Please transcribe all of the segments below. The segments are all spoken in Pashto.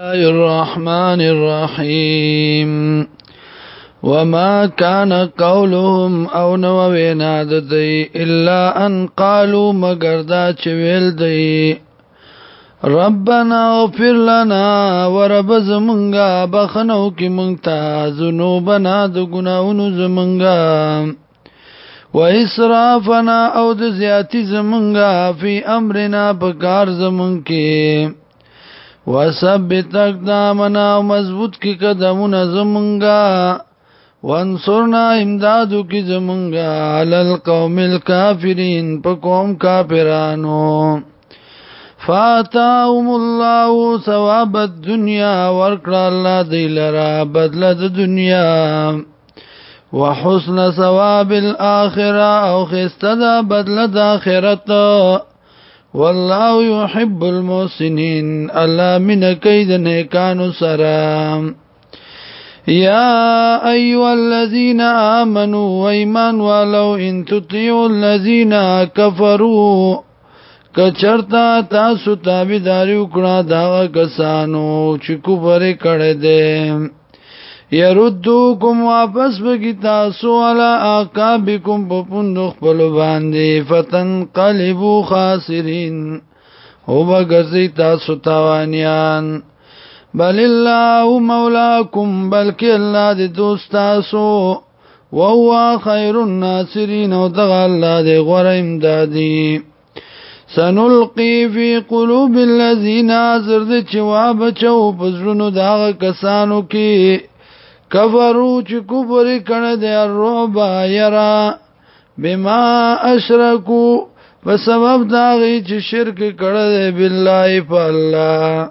الله الرحمن الرحيم وما كان قولهم او نو وینا ددی الا ان قالوا مگر دا چویل دی ربنا اغفر لنا ورب زمنگا بخنو کی منتا ذنوبنا د گناونو زمنگا و اسرافنا او د زیاتی زمنگا فی امرنا بکار زمنگی وثبت اقدامنا مضبوط کی قدمنا زمونگا وانصرنا امدادو کی زمونگا علی القوم الكافرین پا قوم کافرانو فاتاهم الله ثواب الدنیا ورکړه الله دی لرا بدله د دنیا وحسن ثواب الاخره او خسته ده بدله د اخرت والله يحب المحسنين الله من کید نیکانو سره يا ايها الذين امنوا وايمان ولو ان تطيعوا الذين كفروا کچرتا تاسو تابعداري وکړه دا کسانو چې کوبره کړه دې يردوكم واپس بگی تاسو علا آقابکم پپندو خپلو باندی فتنقلبو خاسرین او بگرزی تاسو تاوانیان بل الله مولاکم بلکی الله دی دوست تاسو وهو خير الناصرين ودغ الله دي غره امدادي سنلقي في قلوب الذين زرد چوا بچو پزړونو داغ کسانو کې کفرو چې کفر کړه د الرعب یرا بما اشرکو په سبب دا غي چې شرک کړه د بالله په الله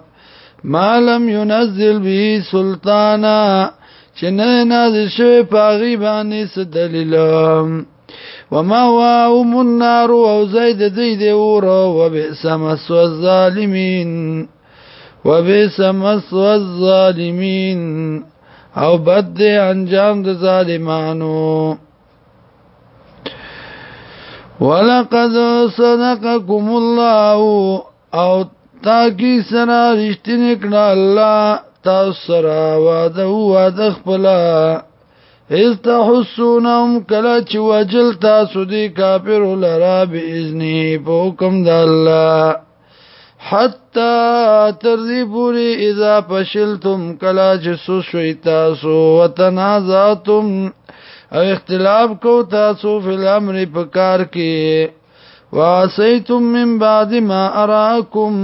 مالم ينزل به سلطانا چې نه نازل شوی پاغي باندې څه دلیل وما هو ام النار او زید زید اور او بئس مسو الظالمین وبئس مسو الظالمین او بد دی انجام د ظالمانو ولقد صدقكم الله او تاکی سره رښتینی کړه الله تاسو سره وعده وعده خپل استحسونهم کلا چې وجل تاسو دي کافر لرا باذنه په حکم د الله حتا تر دې پوری اذا فشلتم کلا جسو شوي تاسو وتنازعتم او اختلاف کو تاسو فی الامر پکار کې واسیتم من بعد ما اراکم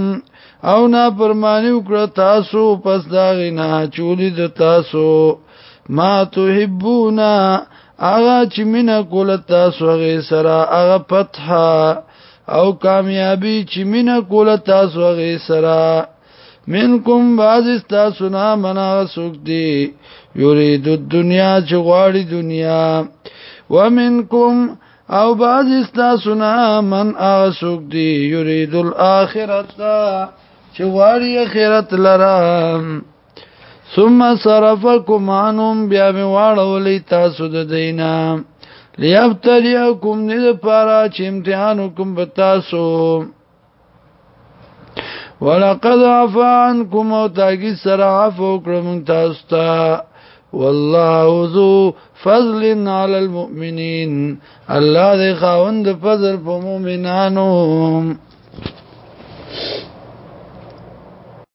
او نا پرمانی وکړه تاسو پس دا غنا چولی د تاسو ما تحبونا اغا چې مینا کول تاسو غي سره اغا فتحه او کامیابی چې مینا کول تاسو غي سره منکم باز تاسو نه منا سوک دی یرید الدنیا چې غواړي دنیا ومنکم او باز تاسو نه من اسوک دی یرید الاخرت چې غواړي اخرت لره ثم صرفكم عنهم بیا می واړولې تاسو د دینه لیبتلیکم ند پارا چې امتحان وکم بتاسو ولقد عفا عنكم او تاګي سره عفو کړم تاسو ته والله ذو فضل على المؤمنين الله دې خاوند فضل په مؤمنانو